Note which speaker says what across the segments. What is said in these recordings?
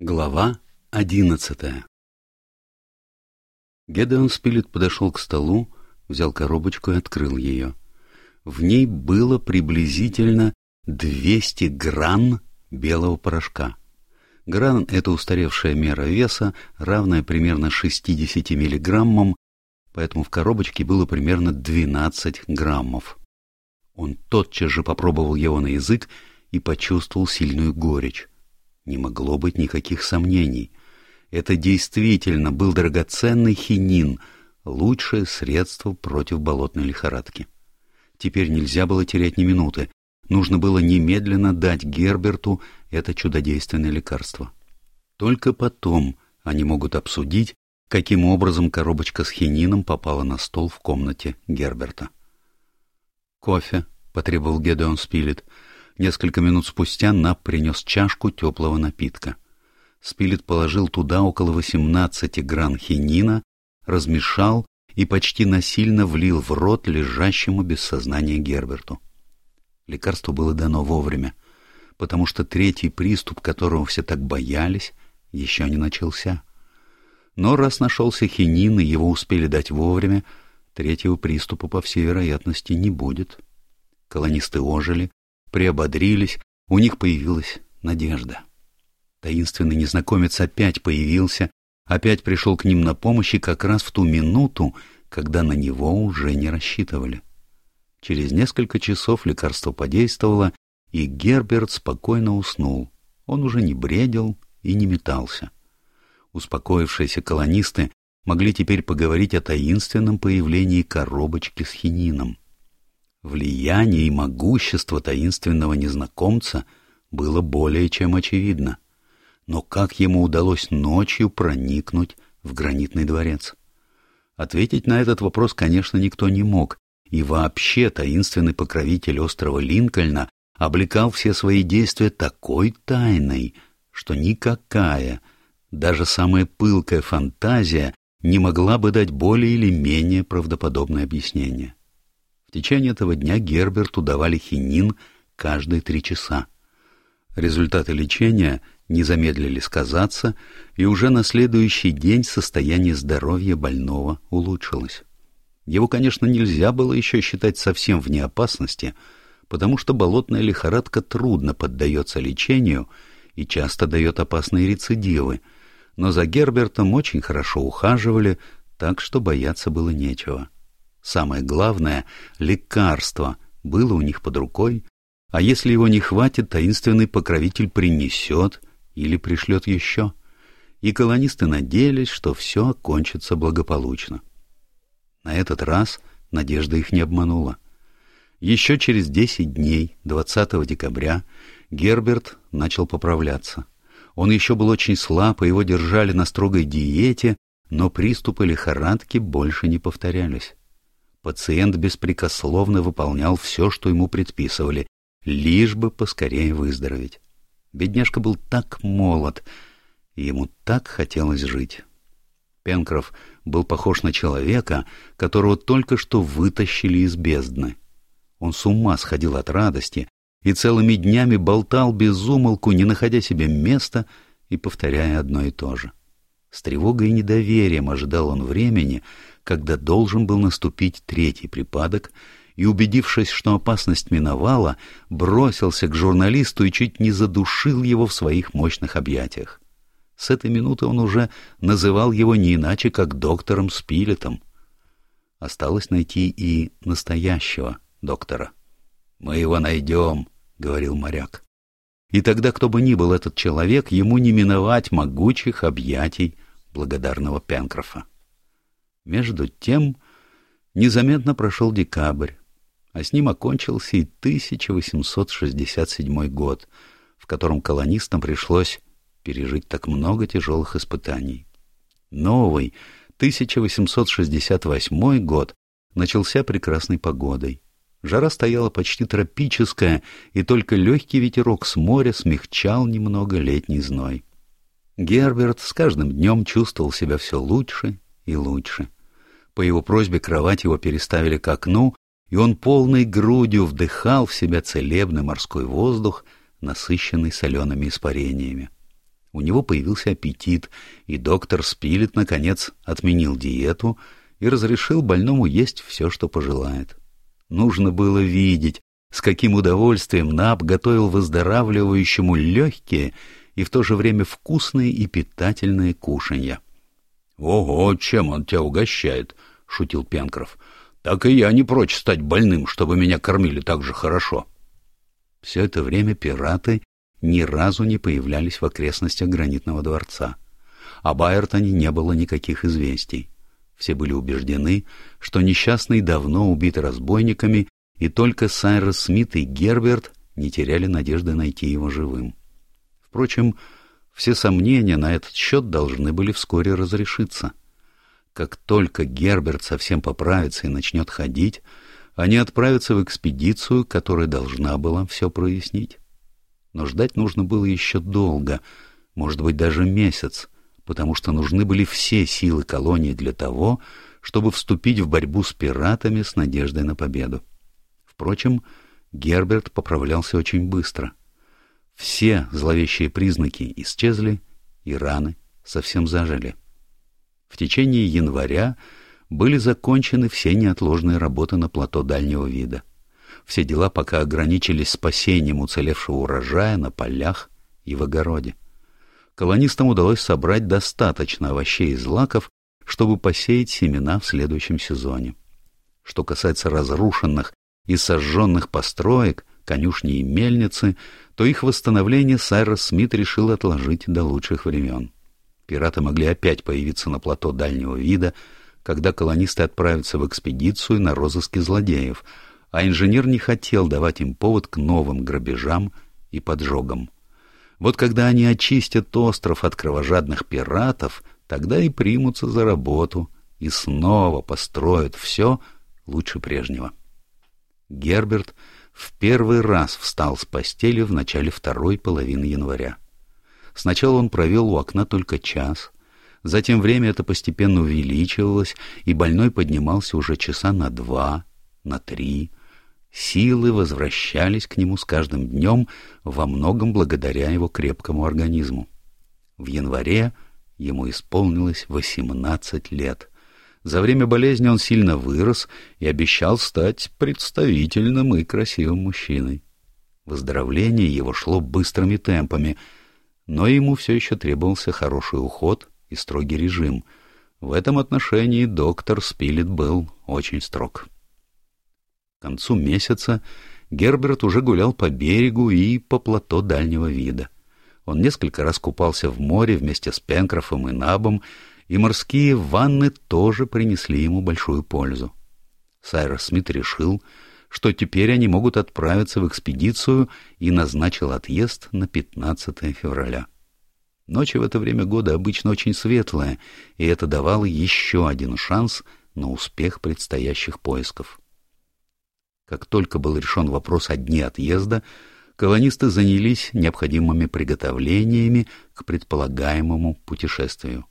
Speaker 1: Глава одиннадцатая Гедеон Спилет подошел к столу, взял коробочку и открыл ее. В ней было приблизительно 200 гран белого порошка. Гран — это устаревшая мера веса, равная примерно 60 миллиграммам, поэтому в коробочке было примерно 12 граммов. Он тотчас же попробовал его на язык и почувствовал сильную горечь. Не могло быть никаких сомнений. Это действительно был драгоценный хинин, лучшее средство против болотной лихорадки. Теперь нельзя было терять ни минуты. Нужно было немедленно дать Герберту это чудодейственное лекарство. Только потом они могут обсудить, каким образом коробочка с хинином попала на стол в комнате Герберта. «Кофе», — потребовал Гедеон Спилет, — Несколько минут спустя Нап принес чашку теплого напитка. Спилет положил туда около восемнадцати гран хинина, размешал и почти насильно влил в рот лежащему без сознания Герберту. Лекарство было дано вовремя, потому что третий приступ, которого все так боялись, еще не начался. Но раз нашелся хинин и его успели дать вовремя, третьего приступа, по всей вероятности, не будет. Колонисты ожили, приободрились, у них появилась надежда. Таинственный незнакомец опять появился, опять пришел к ним на помощь и как раз в ту минуту, когда на него уже не рассчитывали. Через несколько часов лекарство подействовало, и Герберт спокойно уснул. Он уже не бредил и не метался. Успокоившиеся колонисты могли теперь поговорить о таинственном появлении коробочки с хинином. Влияние и могущество таинственного незнакомца было более чем очевидно. Но как ему удалось ночью проникнуть в гранитный дворец? Ответить на этот вопрос, конечно, никто не мог, и вообще таинственный покровитель острова Линкольна облекал все свои действия такой тайной, что никакая, даже самая пылкая фантазия не могла бы дать более или менее правдоподобное объяснение. В течение этого дня Герберту давали хинин каждые три часа. Результаты лечения не замедлили сказаться, и уже на следующий день состояние здоровья больного улучшилось. Его, конечно, нельзя было еще считать совсем вне опасности, потому что болотная лихорадка трудно поддается лечению и часто дает опасные рецидивы, но за Гербертом очень хорошо ухаживали, так что бояться было нечего. Самое главное — лекарство было у них под рукой, а если его не хватит, таинственный покровитель принесет или пришлет еще. И колонисты надеялись, что все окончится благополучно. На этот раз надежда их не обманула. Еще через десять дней, 20 декабря, Герберт начал поправляться. Он еще был очень слаб, и его держали на строгой диете, но приступы лихорадки больше не повторялись. Пациент беспрекословно выполнял все, что ему предписывали, лишь бы поскорее выздороветь. Бедняжка был так молод, и ему так хотелось жить. Пенкроф был похож на человека, которого только что вытащили из бездны. Он с ума сходил от радости и целыми днями болтал без умолку, не находя себе места и повторяя одно и то же. С тревогой и недоверием ожидал он времени, когда должен был наступить третий припадок, и, убедившись, что опасность миновала, бросился к журналисту и чуть не задушил его в своих мощных объятиях. С этой минуты он уже называл его не иначе, как доктором Спилетом. Осталось найти и настоящего доктора. «Мы его найдем», — говорил моряк. И тогда, кто бы ни был этот человек, ему не миновать могучих объятий благодарного Пенкрофа. Между тем незаметно прошел декабрь, а с ним окончился и 1867 год, в котором колонистам пришлось пережить так много тяжелых испытаний. Новый, 1868 год, начался прекрасной погодой. Жара стояла почти тропическая, и только легкий ветерок с моря смягчал немного летний зной. Герберт с каждым днем чувствовал себя все лучше и лучше. По его просьбе кровать его переставили к окну, и он полной грудью вдыхал в себя целебный морской воздух, насыщенный солеными испарениями. У него появился аппетит, и доктор Спилет, наконец, отменил диету и разрешил больному есть все, что пожелает. Нужно было видеть, с каким удовольствием Наб готовил выздоравливающему легкие и в то же время вкусные и питательные кушанья. — Ого, чем он тебя угощает? — шутил Пенкроф. — Так и я не прочь стать больным, чтобы меня кормили так же хорошо. Все это время пираты ни разу не появлялись в окрестностях гранитного дворца. Об Айртоне не было никаких известий. Все были убеждены, что несчастный давно убит разбойниками, и только Сайрос Смит и Герберт не теряли надежды найти его живым. Впрочем, все сомнения на этот счет должны были вскоре разрешиться. Как только Герберт совсем поправится и начнет ходить, они отправятся в экспедицию, которая должна была все прояснить. Но ждать нужно было еще долго, может быть, даже месяц, потому что нужны были все силы колонии для того, чтобы вступить в борьбу с пиратами с надеждой на победу. Впрочем, Герберт поправлялся очень быстро. Все зловещие признаки исчезли, и раны совсем зажили. В течение января были закончены все неотложные работы на плато дальнего вида. Все дела пока ограничились спасением уцелевшего урожая на полях и в огороде колонистам удалось собрать достаточно овощей и злаков, чтобы посеять семена в следующем сезоне. Что касается разрушенных и сожженных построек, конюшни и мельницы, то их восстановление Сайрос Смит решил отложить до лучших времен. Пираты могли опять появиться на плато дальнего вида, когда колонисты отправятся в экспедицию на розыски злодеев, а инженер не хотел давать им повод к новым грабежам и поджогам. Вот когда они очистят остров от кровожадных пиратов, тогда и примутся за работу и снова построят все лучше прежнего. Герберт в первый раз встал с постели в начале второй половины января. Сначала он провел у окна только час, затем время это постепенно увеличивалось, и больной поднимался уже часа на два, на три, Силы возвращались к нему с каждым днем, во многом благодаря его крепкому организму. В январе ему исполнилось восемнадцать лет. За время болезни он сильно вырос и обещал стать представительным и красивым мужчиной. Выздоровление его шло быстрыми темпами, но ему все еще требовался хороший уход и строгий режим. В этом отношении доктор Спилет был очень строг. К концу месяца Герберт уже гулял по берегу и по плато дальнего вида. Он несколько раз купался в море вместе с Пенкрофом и Набом, и морские ванны тоже принесли ему большую пользу. Сайрос Смит решил, что теперь они могут отправиться в экспедицию и назначил отъезд на 15 февраля. Ночи в это время года обычно очень светлые, и это давало еще один шанс на успех предстоящих поисков. Как только был решен вопрос о дне отъезда, колонисты занялись необходимыми приготовлениями к предполагаемому путешествию.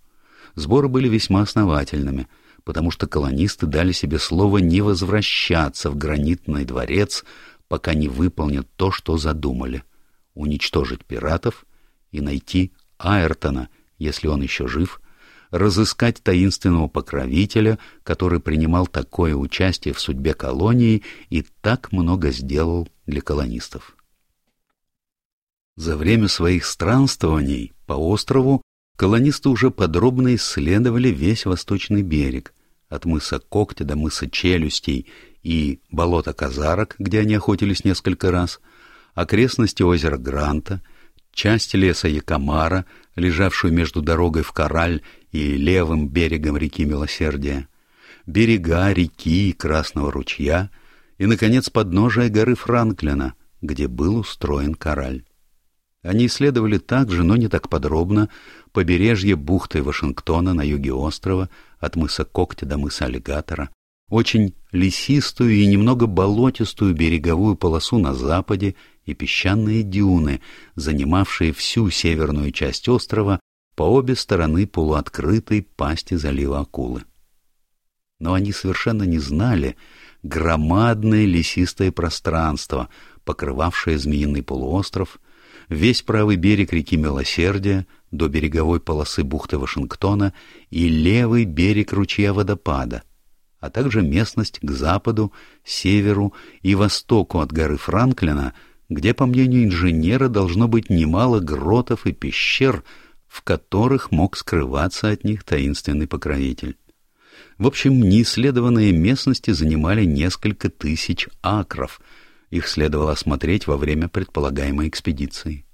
Speaker 1: Сборы были весьма основательными, потому что колонисты дали себе слово не возвращаться в гранитный дворец, пока не выполнят то, что задумали — уничтожить пиратов и найти Айртона, если он еще жив, разыскать таинственного покровителя, который принимал такое участие в судьбе колонии и так много сделал для колонистов. За время своих странствований по острову колонисты уже подробно исследовали весь восточный берег, от мыса Когтя до мыса Челюстей и болота Казарок, где они охотились несколько раз, окрестности озера Гранта, часть леса Якомара, лежавшую между дорогой в Кораль и левым берегом реки Милосердия, берега реки Красного ручья и, наконец, подножие горы Франклина, где был устроен кораль. Они исследовали также, но не так подробно, побережье бухты Вашингтона на юге острова, от мыса Когтя до мыса Аллигатора, очень лесистую и немного болотистую береговую полосу на западе и песчаные дюны, занимавшие всю северную часть острова по обе стороны полуоткрытой пасти залива акулы. Но они совершенно не знали громадное лесистое пространство, покрывавшее змеиный полуостров, весь правый берег реки Милосердия до береговой полосы бухты Вашингтона и левый берег ручья Водопада, а также местность к западу, северу и востоку от горы Франклина, где, по мнению инженера, должно быть немало гротов и пещер, в которых мог скрываться от них таинственный покровитель. В общем, неисследованные местности занимали несколько тысяч акров. Их следовало осмотреть во время предполагаемой экспедиции.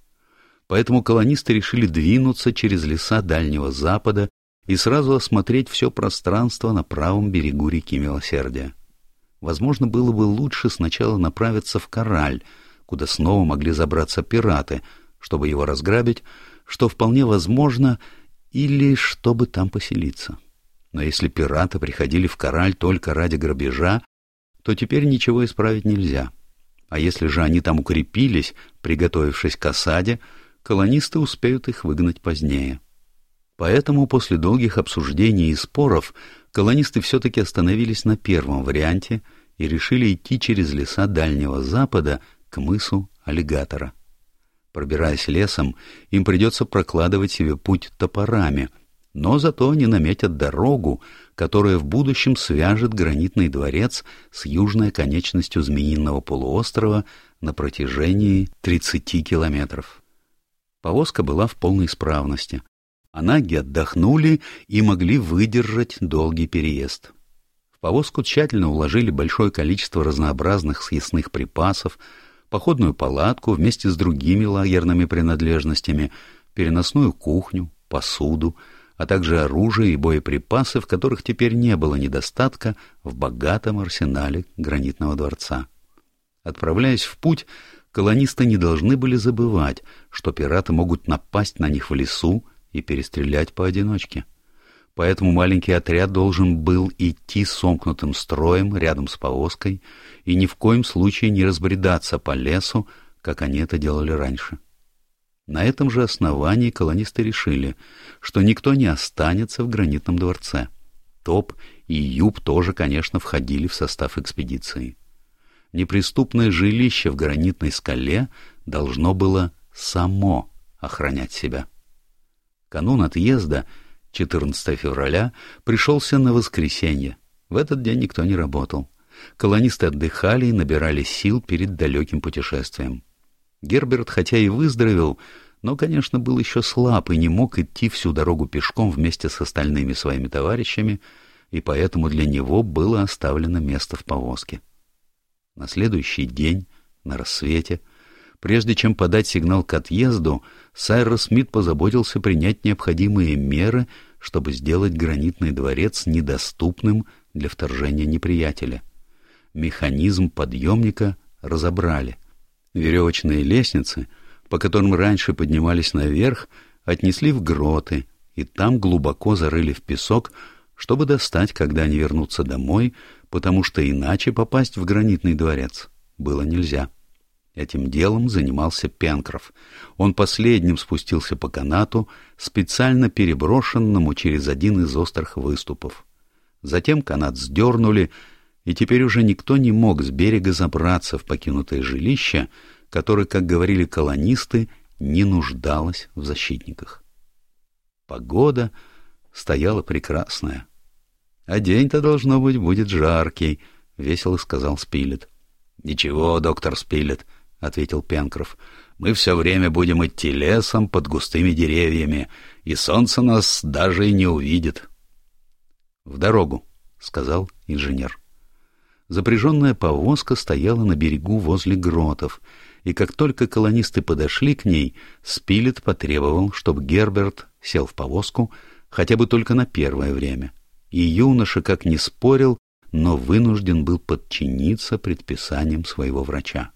Speaker 1: Поэтому колонисты решили двинуться через леса Дальнего Запада и сразу осмотреть все пространство на правом берегу реки Милосердия. Возможно, было бы лучше сначала направиться в Кораль, куда снова могли забраться пираты, чтобы его разграбить, что вполне возможно, или чтобы там поселиться. Но если пираты приходили в Кораль только ради грабежа, то теперь ничего исправить нельзя. А если же они там укрепились, приготовившись к осаде, колонисты успеют их выгнать позднее. Поэтому после долгих обсуждений и споров колонисты все-таки остановились на первом варианте и решили идти через леса Дальнего Запада к мысу Аллигатора. Пробираясь лесом, им придется прокладывать себе путь топорами, но зато они наметят дорогу, которая в будущем свяжет гранитный дворец с южной конечностью Змеиного полуострова на протяжении 30 километров. Повозка была в полной исправности, а наги отдохнули и могли выдержать долгий переезд. В повозку тщательно уложили большое количество разнообразных съестных припасов, походную палатку вместе с другими лагерными принадлежностями, переносную кухню, посуду, а также оружие и боеприпасы, в которых теперь не было недостатка в богатом арсенале гранитного дворца. Отправляясь в путь, колонисты не должны были забывать, что пираты могут напасть на них в лесу и перестрелять поодиночке. Поэтому маленький отряд должен был идти сомкнутым строем рядом с повозкой и ни в коем случае не разбредаться по лесу, как они это делали раньше. На этом же основании колонисты решили, что никто не останется в гранитном дворце. Топ и Юб тоже, конечно, входили в состав экспедиции. Неприступное жилище в гранитной скале должно было само охранять себя. Канун отъезда, 14 февраля, пришелся на воскресенье. В этот день никто не работал. Колонисты отдыхали и набирали сил перед далеким путешествием. Герберт, хотя и выздоровел, но, конечно, был еще слаб и не мог идти всю дорогу пешком вместе с остальными своими товарищами, и поэтому для него было оставлено место в повозке. На следующий день, на рассвете, Прежде чем подать сигнал к отъезду, Сайрос Смит позаботился принять необходимые меры, чтобы сделать гранитный дворец недоступным для вторжения неприятеля. Механизм подъемника разобрали. Веревочные лестницы, по которым раньше поднимались наверх, отнесли в гроты и там глубоко зарыли в песок, чтобы достать, когда они вернутся домой, потому что иначе попасть в гранитный дворец было нельзя. Этим делом занимался Пенкроф. Он последним спустился по канату, специально переброшенному через один из острых выступов. Затем канат сдернули, и теперь уже никто не мог с берега забраться в покинутое жилище, которое, как говорили колонисты, не нуждалось в защитниках. Погода стояла прекрасная. — А день-то, должно быть, будет жаркий, — весело сказал Спилет. — Ничего, доктор Спилет, — ответил Пенкроф. — Мы все время будем идти лесом под густыми деревьями, и солнце нас даже и не увидит. — В дорогу, — сказал инженер. Запряженная повозка стояла на берегу возле гротов, и как только колонисты подошли к ней, Спилет потребовал, чтобы Герберт сел в повозку хотя бы только на первое время. И юноша, как ни спорил, но вынужден был подчиниться предписаниям своего врача.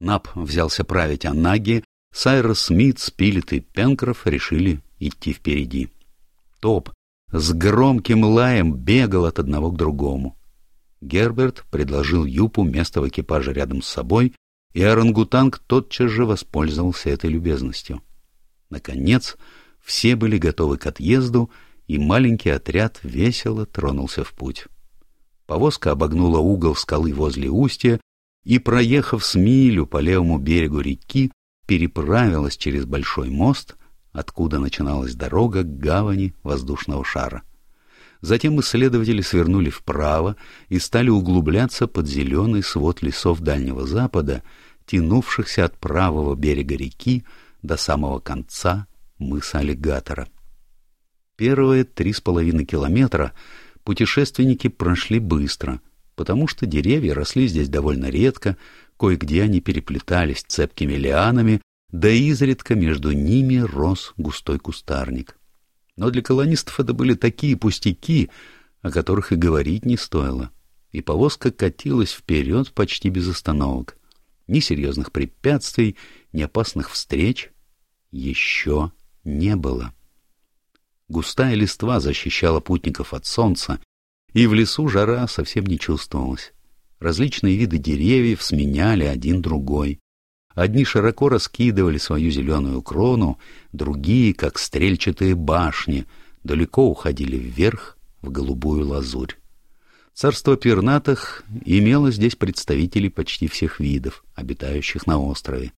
Speaker 1: Нап взялся править, а Наги, Сайрос Смит, Спилет и Пенкроф решили идти впереди. Топ с громким лаем бегал от одного к другому. Герберт предложил Юпу место в экипаже рядом с собой, и орангутанг тотчас же воспользовался этой любезностью. Наконец, все были готовы к отъезду, и маленький отряд весело тронулся в путь. Повозка обогнула угол скалы возле устья и, проехав с милю по левому берегу реки, переправилась через большой мост, откуда начиналась дорога к гавани воздушного шара. Затем исследователи свернули вправо и стали углубляться под зеленый свод лесов Дальнего Запада, тянувшихся от правого берега реки до самого конца мыса Аллигатора. Первые три с половиной километра путешественники прошли быстро, потому что деревья росли здесь довольно редко, кое-где они переплетались цепкими лианами, да и изредка между ними рос густой кустарник. Но для колонистов это были такие пустяки, о которых и говорить не стоило, и повозка катилась вперед почти без остановок. Ни серьезных препятствий, ни опасных встреч еще не было. Густая листва защищала путников от солнца, и в лесу жара совсем не чувствовалась. Различные виды деревьев сменяли один другой. Одни широко раскидывали свою зеленую крону, другие, как стрельчатые башни, далеко уходили вверх в голубую лазурь. Царство пернатых имело здесь представителей почти всех видов, обитающих на острове.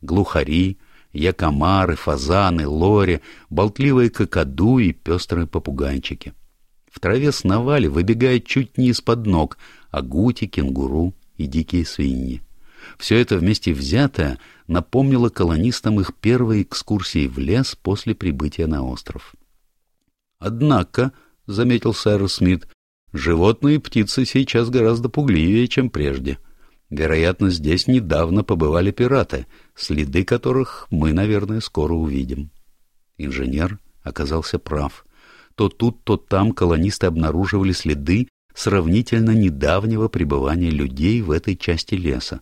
Speaker 1: Глухари, якомары, фазаны, лори, болтливые кокоду и пестрые попугайчики. В траве сновали, выбегая чуть не из-под ног, агути, кенгуру и дикие свиньи. Все это вместе взятое напомнило колонистам их первой экскурсии в лес после прибытия на остров. «Однако», — заметил сэр Смит, — «животные и птицы сейчас гораздо пугливее, чем прежде. Вероятно, здесь недавно побывали пираты, следы которых мы, наверное, скоро увидим». Инженер оказался прав. То тут, то там колонисты обнаруживали следы сравнительно недавнего пребывания людей в этой части леса.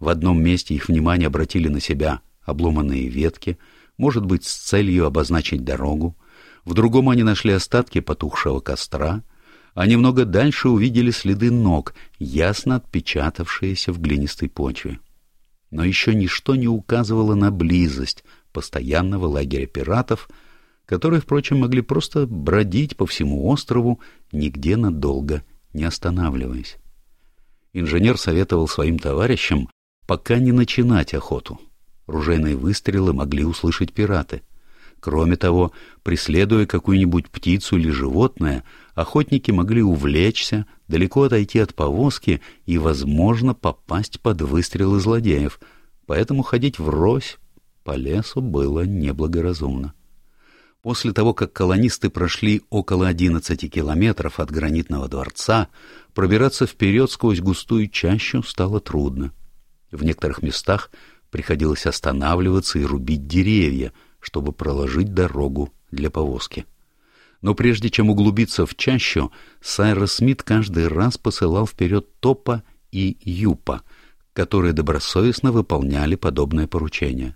Speaker 1: В одном месте их внимание обратили на себя обломанные ветки, может быть, с целью обозначить дорогу, в другом они нашли остатки потухшего костра, а немного дальше увидели следы ног, ясно отпечатавшиеся в глинистой почве. Но еще ничто не указывало на близость постоянного лагеря пиратов, которые, впрочем, могли просто бродить по всему острову, нигде надолго не останавливаясь. Инженер советовал своим товарищам пока не начинать охоту. Ружейные выстрелы могли услышать пираты. Кроме того, преследуя какую-нибудь птицу или животное, охотники могли увлечься, далеко отойти от повозки и, возможно, попасть под выстрелы злодеев, поэтому ходить врозь по лесу было неблагоразумно. После того, как колонисты прошли около 11 километров от гранитного дворца, пробираться вперед сквозь густую чащу стало трудно. В некоторых местах приходилось останавливаться и рубить деревья, чтобы проложить дорогу для повозки. Но прежде чем углубиться в чащу, Сайрос Смит каждый раз посылал вперед Топа и Юпа, которые добросовестно выполняли подобное поручение.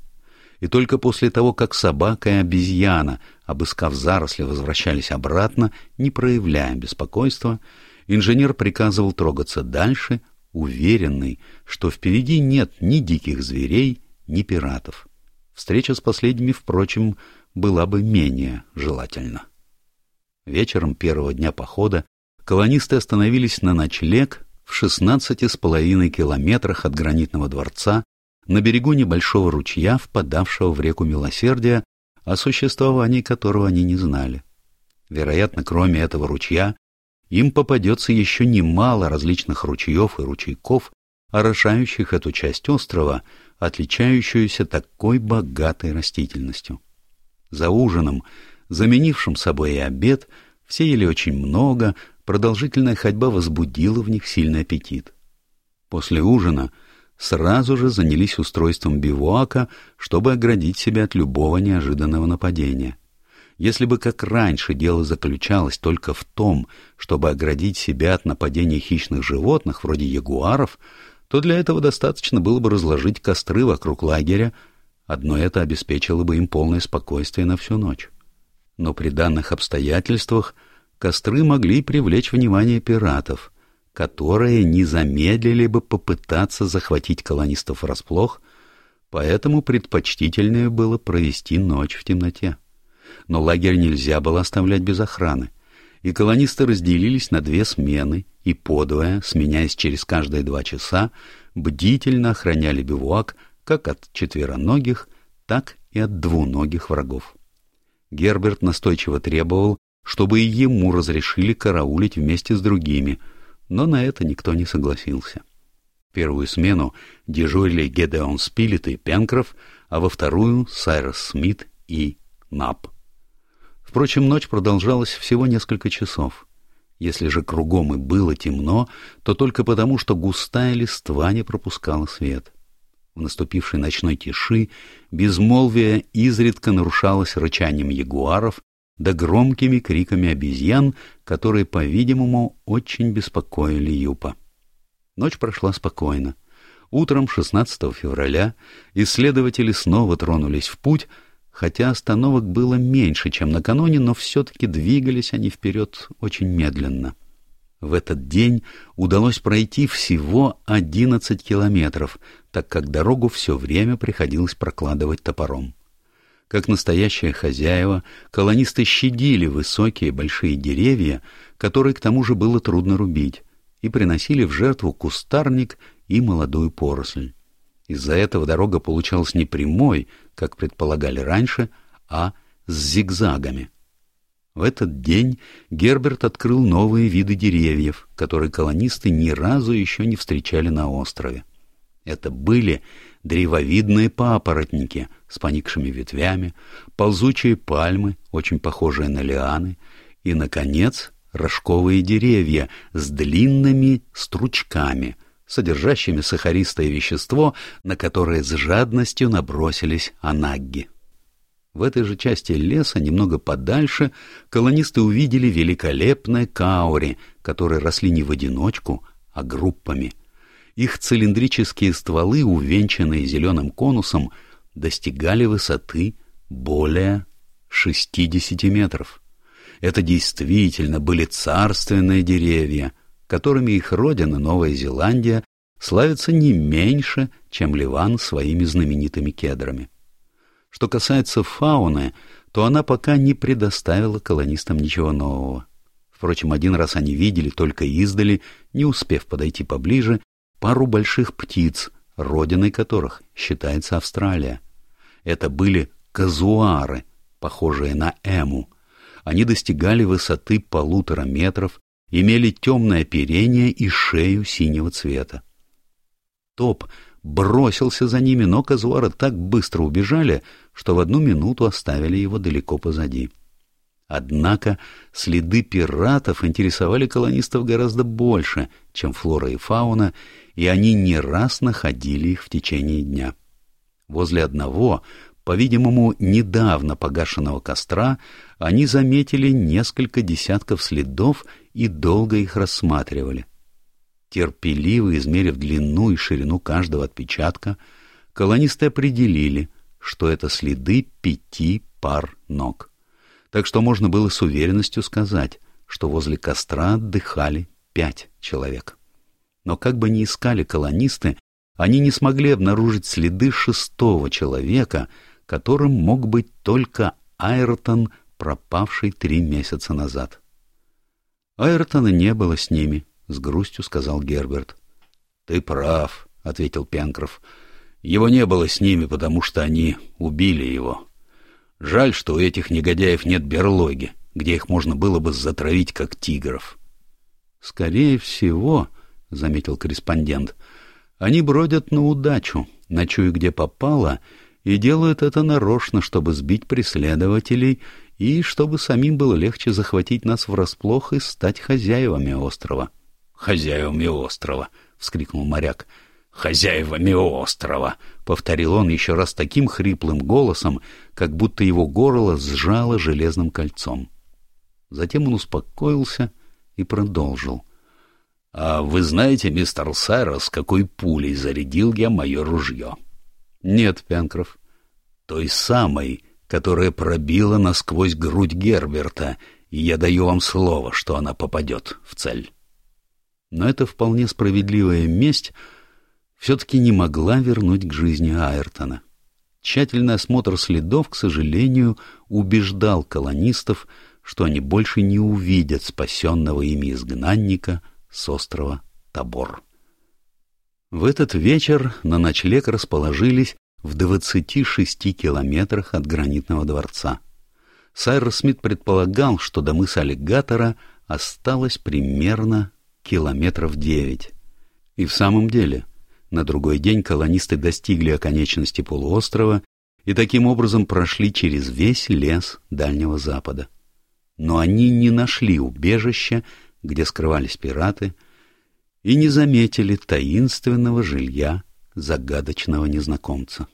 Speaker 1: И только после того, как собака и обезьяна, обыскав заросли, возвращались обратно, не проявляя беспокойства, инженер приказывал трогаться дальше, уверенный, что впереди нет ни диких зверей, ни пиратов. Встреча с последними, впрочем, была бы менее желательна. Вечером первого дня похода колонисты остановились на ночлег в шестнадцати с половиной километрах от гранитного дворца на берегу небольшого ручья, впадавшего в реку Милосердия, о существовании которого они не знали. Вероятно, кроме этого ручья, им попадется еще немало различных ручьев и ручейков, орошающих эту часть острова, отличающуюся такой богатой растительностью. За ужином, заменившим собой и обед, все ели очень много, продолжительная ходьба возбудила в них сильный аппетит. После ужина сразу же занялись устройством бивуака, чтобы оградить себя от любого неожиданного нападения. Если бы, как раньше, дело заключалось только в том, чтобы оградить себя от нападения хищных животных, вроде ягуаров, то для этого достаточно было бы разложить костры вокруг лагеря, одно это обеспечило бы им полное спокойствие на всю ночь. Но при данных обстоятельствах костры могли привлечь внимание пиратов, которые не замедлили бы попытаться захватить колонистов врасплох, поэтому предпочтительнее было провести ночь в темноте но лагерь нельзя было оставлять без охраны, и колонисты разделились на две смены и подвое, сменяясь через каждые два часа, бдительно охраняли бивуак как от четвероногих, так и от двуногих врагов. Герберт настойчиво требовал, чтобы и ему разрешили караулить вместе с другими, но на это никто не согласился. Первую смену дежурили Гедеон Спилет и Пенкроф, а во вторую — Сайрос Смит и Нап. Впрочем, ночь продолжалась всего несколько часов. Если же кругом и было темно, то только потому, что густая листва не пропускала свет. В наступившей ночной тиши безмолвие изредка нарушалось рычанием ягуаров да громкими криками обезьян, которые, по-видимому, очень беспокоили Юпа. Ночь прошла спокойно. Утром 16 февраля исследователи снова тронулись в путь, хотя остановок было меньше, чем накануне, но все-таки двигались они вперед очень медленно. В этот день удалось пройти всего 11 километров, так как дорогу все время приходилось прокладывать топором. Как настоящие хозяева, колонисты щадили высокие большие деревья, которые к тому же было трудно рубить, и приносили в жертву кустарник и молодую поросль. Из-за этого дорога получалась не прямой, как предполагали раньше, а с зигзагами. В этот день Герберт открыл новые виды деревьев, которые колонисты ни разу еще не встречали на острове. Это были древовидные папоротники с поникшими ветвями, ползучие пальмы, очень похожие на лианы, и, наконец, рожковые деревья с длинными стручками, содержащими сахаристое вещество, на которое с жадностью набросились анагги. В этой же части леса, немного подальше, колонисты увидели великолепные каури, которые росли не в одиночку, а группами. Их цилиндрические стволы, увенчанные зеленым конусом, достигали высоты более 60 метров. Это действительно были царственные деревья, которыми их родина, Новая Зеландия, славится не меньше, чем Ливан своими знаменитыми кедрами. Что касается фауны, то она пока не предоставила колонистам ничего нового. Впрочем, один раз они видели только издали, не успев подойти поближе, пару больших птиц, родиной которых считается Австралия. Это были казуары, похожие на эму. Они достигали высоты полутора метров, имели темное оперение и шею синего цвета. Топ бросился за ними, но казуары так быстро убежали, что в одну минуту оставили его далеко позади. Однако следы пиратов интересовали колонистов гораздо больше, чем флора и фауна, и они не раз находили их в течение дня. Возле одного, по-видимому, недавно погашенного костра, они заметили несколько десятков следов и долго их рассматривали. Терпеливо измерив длину и ширину каждого отпечатка, колонисты определили, что это следы пяти пар ног. Так что можно было с уверенностью сказать, что возле костра отдыхали пять человек. Но как бы ни искали колонисты, они не смогли обнаружить следы шестого человека, которым мог быть только Айртон, пропавший три месяца назад. Айртона не было с ними, — с грустью сказал Герберт. — Ты прав, — ответил Пенкроф. Его не было с ними, потому что они убили его. Жаль, что у этих негодяев нет берлоги, где их можно было бы затравить, как тигров. — Скорее всего, — заметил корреспондент, — они бродят на удачу, ночуя где попало, и делают это нарочно, чтобы сбить преследователей и чтобы самим было легче захватить нас врасплох и стать хозяевами острова. — Хозяевами острова! — вскрикнул моряк хозяевами острова, — повторил он еще раз таким хриплым голосом, как будто его горло сжало железным кольцом. Затем он успокоился и продолжил. — А вы знаете, мистер Сайрос, какой пулей зарядил я мое ружье? — Нет, Пенкроф. — Той самой, которая пробила насквозь грудь Герберта, и я даю вам слово, что она попадет в цель. Но это вполне справедливая месть — все-таки не могла вернуть к жизни Айртона. Тщательный осмотр следов, к сожалению, убеждал колонистов, что они больше не увидят спасенного ими изгнанника с острова Табор. В этот вечер на ночлег расположились в 26 километрах от гранитного дворца. Сайрос Смит предполагал, что до мыса аллигатора осталось примерно километров девять. И в самом деле, на другой день колонисты достигли оконечности полуострова и таким образом прошли через весь лес Дальнего Запада. Но они не нашли убежища, где скрывались пираты, и не заметили таинственного жилья загадочного незнакомца.